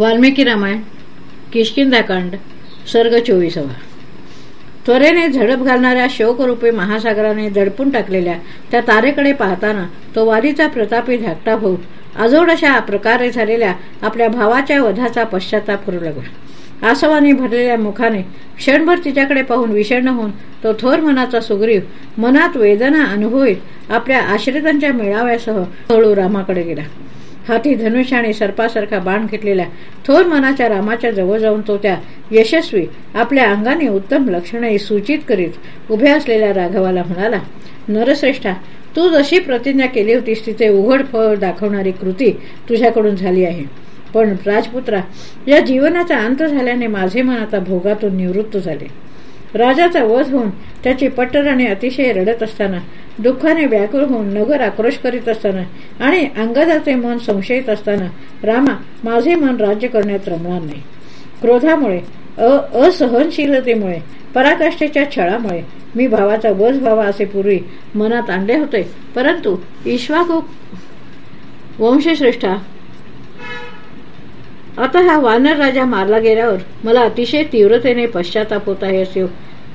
वाल्मिकी रामायण किशकिंदाकांड सर्ग चोवीसवा. त्वरेने झडप घालणाऱ्या शोकरूपी महासागराने दडपून टाकलेल्या त्या तारेकडे पाहताना तो वारीचा प्रतापी धाकटा भाऊ अजोड अशा प्रकारे झालेल्या आपल्या भावाच्या वधाचा पश्चाताप करू लागला. आसवाने भरलेल्या मुखाने क्षणभर तिच्याकडे पाहून विषण होऊन तो थोर मनाचा सुग्रीव मनात वेदना अनुभवीत आपल्या आश्रितांच्या मेळाव्यासह हळू रामाकडे गेला. हाती धनुष्य आणि सर्पासारखा बाण घेतलेल्या थोर मनाच्या रामाच्या जवळ जाऊन तो त्या यशस्वी आपल्या अंगाने उत्तम लक्षणे सूचित करीत उभ्या असलेल्या राघवाला म्हणाला नरश्रेष्ठा तू जशी प्रतिज्ञा केली होतीस तिथे उघड फळ दाखवणारी कृती तुझ्याकडून झाली आहे. पण राजपुत्रा या जीवनाचा अंत झाल्याने माझे मन आता भोगातून निवृत्त झाले. राजाचा वध होऊन त्याची पट्टराणी अतिशय रडत असताना दुःखाने व्याकुळ होऊन नगर आक्रोश करीत असताना आणि अंगदाचे मन संशयित असताना रामा माझे मन राज्य करण्यात रमणार नाही. क्रोधामुळे असहनशीलतेमुळे पराकाष्ठेच्या छळामुळे मी भावाचा वध व्हावा असे पूर्वी मनात आणले होते. परंतु ईश्वाको वंशश्रेष्ठा आता हा वानर राजा मारला गेल्यावर मला अतिशय तीव्रतेने पश्चाताप होत आहे असे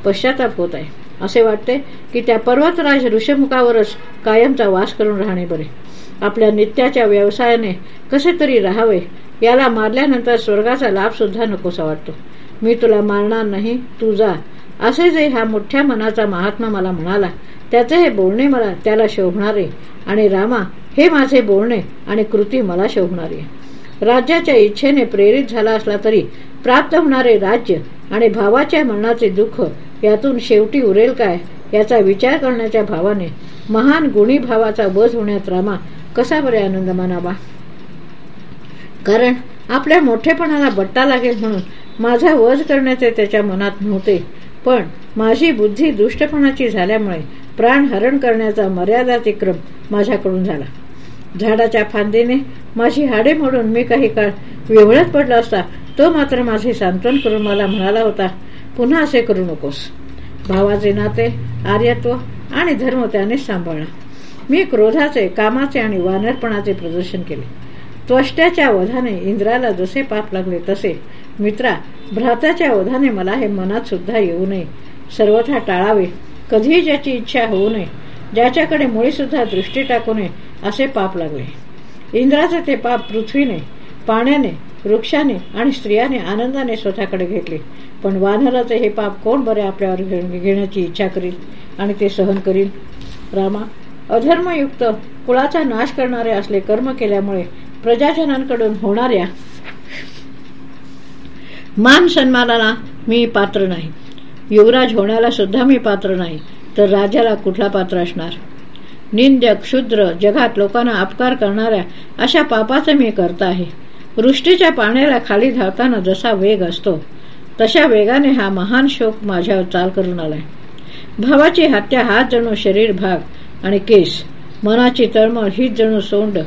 पश्चाताप होत आहे. असे वाटते की त्या पर्वतराज ऋषमुखावरच कायमचा वास करून राहणे बरे. आपल्या नित्याच्या व्यवसायाने कसे तरी राहावे याला मारल्यानंतर स्वर्गाचा लाभ सुद्धा नकोसा वाटतो. मी तुला मारणार नाही तू जा. असे जे हा मोठ्या मनाचा महात्मा मला म्हणाला त्याचे हे बोलणे मला त्याला शोभणारे आणि रामा हे माझे बोलणे आणि कृती मला शोभणारी. राज्याच्या इच्छेने प्रेरित झाला असला तरी प्राप्त होणारे राज्य आणि भावाच्या मरणाचे दुःख यातून शेवटी उरेल काय याचा विचार करण्याच्या भावाने महान गुणी भावाचा वध होण्यात रामा कसा बरे आनंद मानावा? कारण आपल्या मोठेपणाला बट्टा लागेल म्हणून माझा वध करण्याचे त्याच्या मनात नव्हते. पण माझी बुद्धी दुष्टपणाची झाल्यामुळे प्राण हरण करण्याचा मर्यादातिक्रम माझ्याकडून झाला. झाडाच्या फांदीने माझी हाडे मोडून मी काही काळ विवळत पडला असता तो मात्र माझे सांत्वन करून मला म्हणाला होता पुन्हा असे करू नकोस. भावाचे नाते आर्यत्व आणि धर्म त्याने सांभाळला मी क्रोधाचे कामाचे आणि वानरपणाचे प्रदर्शन केले. त्वष्ट्याच्या वधाने इंद्राला जसे पाप लागले तसे मित्रा भ्राताच्या वधाने मला हे मनात सुद्धा येऊ नये. सर्वथा टाळावे. कधीही ज्याची इच्छा होऊ नये. ज्याच्याकडे मुळी सुद्धा दृष्टी टाकू नये असे पाप लागले. इंद्राचे ते पाप पृथ्वीने पाण्याने वृक्षाने आणि स्त्रियाने आनंदाने स्वतःकडे घेतले. पण वानराचे हे पाप कोण बरे आपल्यावर घेण्याची इच्छा करील आणि ते सहन करील? रामा अधर्मयुक्त कुळाचा नाश करणारे असले कर्म केल्यामुळे प्रजाजनांकडून होणाऱ्या मान सन्मानाला मी पात्र नाही. युवराज होण्याला सुद्धा मी पात्र नाही तर राजाला कुठला पात्र असणार? निंद्य क्षुद्र जगात लोकांना अपकार करणाऱ्या अशा पापाचं मी करता आहे. वृष्टीच्या पाण्याला खाली धावताना जसा वेग असतो तशा वेगाने हा महान शोक माझ्यावर चाल करून आलाय. भावाची हत्या हात जणू शरीर भाग आणि केस. मनाची तळमळ हीच जणू सोंड.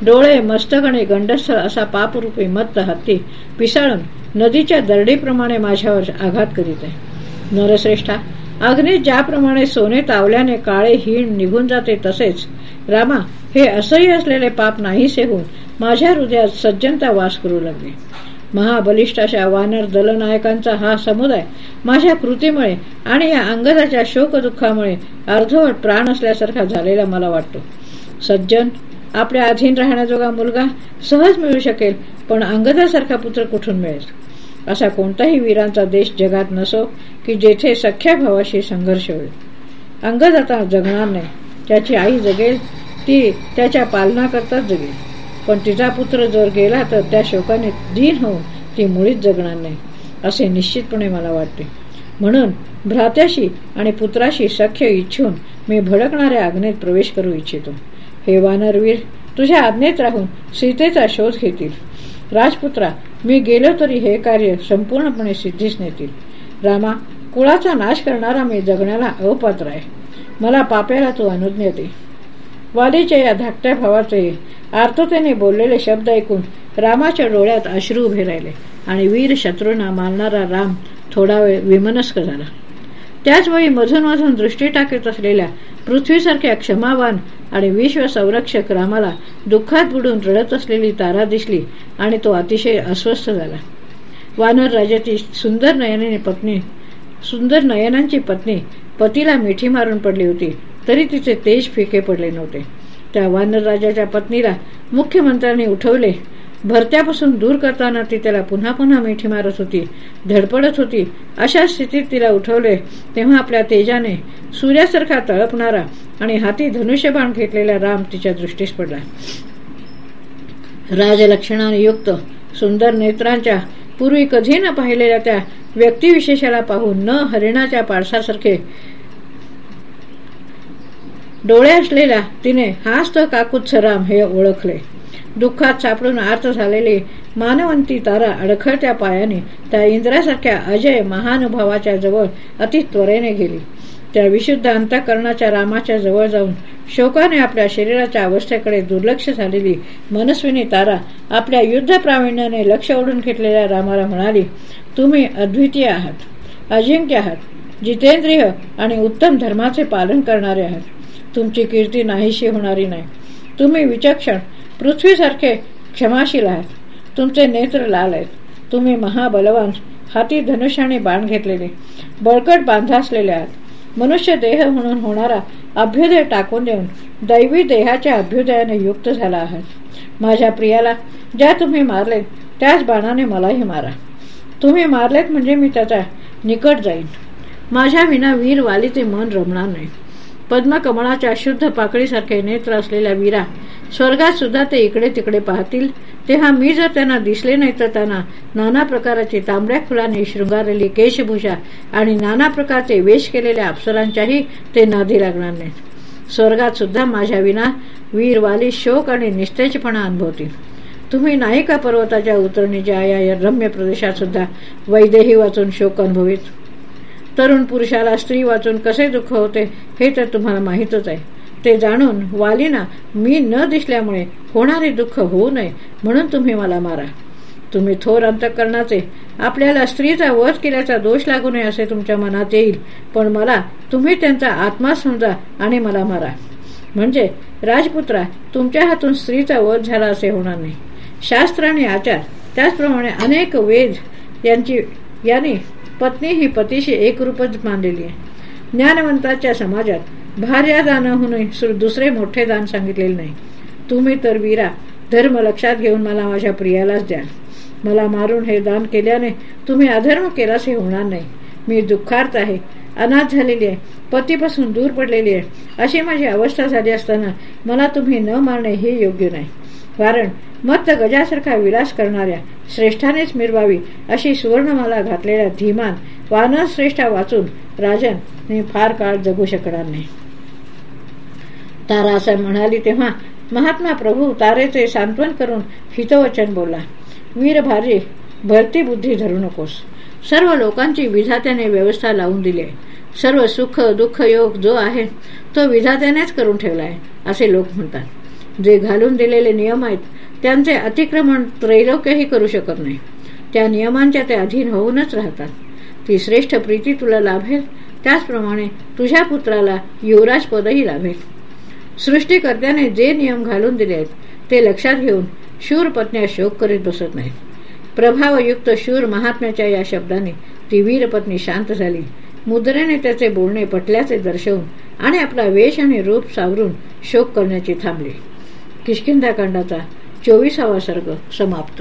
डोळे मस्तक आणि गंडस्थळ असा पापरूपी मत्त हत्ती पिसाळून नदीच्या दरडीप्रमाणे माझ्यावर आघात करीत आहे. नरश्रेष्ठा अग्नी ज्याप्रमाणे सोने तावल्याने काळे हीण निघून जाते तसेच. रामा हे असह्य असलेले पाप नाहीसे होऊन माझ्या हृदयात सज्जनता वास करू लागली. महाबलिष्ठ अशा वानर दलनायकांचा हा समुदाय माझ्या कृतीमुळे आणि या अंगदाच्या शोकदुःखामुळे अर्धवट प्राण असल्यासारखा झालेला मला वाटतो. सज्जन आपल्या अधीन राहण्याजोगा मुलगा सहज मिळू शकेल पण अंगदासारखा पुत्र कुठून मिळेल? असा कोणताही वीरांचा देश जगात नसो की जेथे सख्या भावाशी संघर्ष होईल. अंगद आता जगणार नाही. त्याची आई जगेल ती त्याच्या पालनाकरताच जगेल. पण तिचा पुत्र जर गेला तर त्या शोकाने दीन होऊन ती मुळीच जगणार नाही असे निश्चितपणे मला वाटते. म्हणून भ्रात्याशी आणि पुत्राशी सख्य इच्छून मी भडकणाऱ्या आग्नेत प्रवेश करू इच्छितो. हे वानरवीर तुझ्या आज्ञेत राहून सीतेचा शोध घेतील. राजपुत्रा मी गेलो तरी हे कार्य संपूर्णपणे सिद्धीच नेतील. रामा कुळाचा नाश करणारा मी जगण्याला अपात्र आहे. मला पाप्याला तू अनुज्ञ दे. वालीच्या या धाकट्या भावाचे आर्ततेने बोललेले शब्द ऐकून रामाच्या डोळ्यात अश्रू उभे राहिले आणि वीर शत्रूंना मारणारा राम थोडा वेळ विमनस्क झाला. त्याचवेळी मधून मधून दृष्टी टाकत असलेल्या पृथ्वीसारख्या क्षमावान आणि विश्व संरक्षक रामाला दुःखात बुडून रडत असलेली तारा दिसली आणि तो अतिशय अस्वस्थ झाला. वानर राजाची सुंदर नयनाने पत्नी सुंदर नयनांची पत्नी पतीला मिठी मारून पडली होती. तरी तिचे तेज फिके पडले नव्हते. त्या वानर राजाच्या पत्नीला मुख्यमंत्र्यांनी उठवले. भरत्यापासून दूर करताना ती त्याला पुन्हा पुन्हा मिठी मारत होती धडपडत होती. अशा स्थितीत तिला उठवले तेव्हा आपल्या तेजाने सूर्यासारखा तळपणारा आणि हाती धनुष्यबाण घेतलेला राम तिच्या दृष्टीस पडला. राजलक्षणाने युक्त सुंदर नेत्रांच्या पूर्वी कधी न पाहिलेल्या त्या व्यक्तिविशेषाला पाहून न हरिणाच्या पाडसासारखे डोळे असलेला तिने हाच तर काकुत्स राम हे ओळखले. दुःखात सापडून आर्त झालेली मानवंती तारा अडखळत्या पायाने त्या इंद्रासारख्या अजय महानुभावाच्या जवळ अति त्वरेने गेली. त्या विशुद्ध अंतकरणाच्या रामाच्या जवळ जाऊन शोकाने आपल्या शरीराच्या अवस्थेकडे दुर्लक्ष झालेली मनस्विनी तारा आपल्या युद्ध प्रावीण्याने लक्ष ओढून घेतलेल्या रामाला म्हणाली तुम्ही अद्वितीय आहात अजिंक्य आहात जितेंद्रिय आणि उत्तम धर्माचे पालन करणारे आहात. तुमची कीर्ती नाहीशी होणारी नाही. तुम्ही विचक्षण पृथ्वीसारखे क्षमाशील आहात. तुमचे नेत्र लाल आहेत. तुम्ही महाबलवान हाती धनुष्याने बाण घेतलेले बळकट बांधा असलेले आहात. मनुष्य देह म्हणून होणारा अभ्युदय टाकून देऊन दैवी देहाच्या अभ्युदयाने युक्त झाला आहात माझ्या प्रियाला ज्या तुम्ही मारले त्याच बाणाने मलाही मारा. तुम्ही मारलेत म्हणजे मी त्याचा निकट जाईन. माझ्या विना वीर वालीचे मन रमणार नाही. पद्मकमळाच्या शुद्ध पाकळीसारखे नेत्र असलेल्या वीरा स्वर्गात सुद्धा ते इकडे तिकडे पाहतील. तेव्हा मी जर त्यांना दिसले नाही तर त्यांना नाना प्रकारची तांबड्या फुलांनी शृंगारलेली केशभूषा आणि नाना प्रकारचे वेश केलेल्या अप्सरांच्याही ते नादी लागणार नाहीत. स्वर्गात सुद्धा माझ्या विना वीरवाली शोक आणि निस्तेजपणा अनुभवतील. तुम्ही नायिका पर्वताच्या उतरणीच्या या रम्य प्रदेशात सुद्धा वैदेही वाचून शोक अनुभवित. तरुण पुरुषाला स्त्री वाचून कसे दुःख होते हे तर तुम्हाला माहीतच आहे. ते जाणून वालीना मी न दिसल्यामुळे होणारे दुःख होऊ नये म्हणून तुम्ही मला मारा. तुम्ही थोर अंतकरणाचे आपल्याला स्त्रीचा वध केल्याचा दोष लागू नये असे तुमच्या मनात येईल पण मला तुम्ही त्यांचा आत्मा समजा आणि मला मारा. म्हणजे राजपुत्रा तुमच्या हातून स्त्रीचा वध झाला असे होणार नाही. शास्त्र आणि आचार त्याचप्रमाणे अनेक वेद यांची यांनी पत्नी ही पतीशी एकरूपच मानलेली आहे. ज्ञानवंताच्या समाजात भार्यादानाहून दुसरे मोठे दान सांगितलेले नाही. तुम्ही तर वीरा धर्म लक्षात घेऊन मला माझ्या प्रियालाच द्या. मला मारून हे दान केल्याने तुम्ही अधर्म केलास हे होणार नाही. मी दुःखार्थ आहे अनाथ झालेली आहे पतीपासून दूर पडलेली आहे. अशी माझी अवस्था झाली असताना मला तुम्ही न मारणे हे योग्य नाही. कारण मत्त गजासारखा विलास करणाऱ्या श्रेष्ठानेच मिरवावी अशी सुवर्णमाला घातलेल्या धीमान वानर श्रेष्ठा वाचून राजन मी फार काळ जगू शकणार नाही. तारा असं म्हणाली तेव्हा महात्मा प्रभू तारेचे सांत्वन करून हितवचन बोलला वीरभारी भरती बुद्धी धरू नकोस. सर्व लोकांची विधात्याने व्यवस्था लावून दिली सर्व सुख दुःख योग जो आहे तो विधात्यानेच करून ठेवला आहे असे लोक म्हणतात. जे घालून दिलेले नियम आहेत त्यांचे अतिक्रमण त्रैलोक्यही करू शकत नाही. त्या नियमांच्या ते अधीन होऊनच राहतात. ती श्रेष्ठ प्रीती तुला लाभेल त्याचप्रमाणे तुझ्या पुत्राला युवराज पदही लाभेल. सृष्टीकर्त्याने जे नियम घालून दिले आहेत ते लक्षात घेऊन शूर पत्न्या शोक करीत बसत नाहीत. प्रभावयुक्त शूर महात्म्याच्या या शब्दाने ती वीरपत्नी शांत झाली. मुद्रेने त्याचे बोलणे पटल्याचे दर्शवून आणि आपला वेश आणि रूप सावरून शोक करण्याची थांबली. किशकिंदाकांडाचा चोवीसावा सर्ग समाप्त.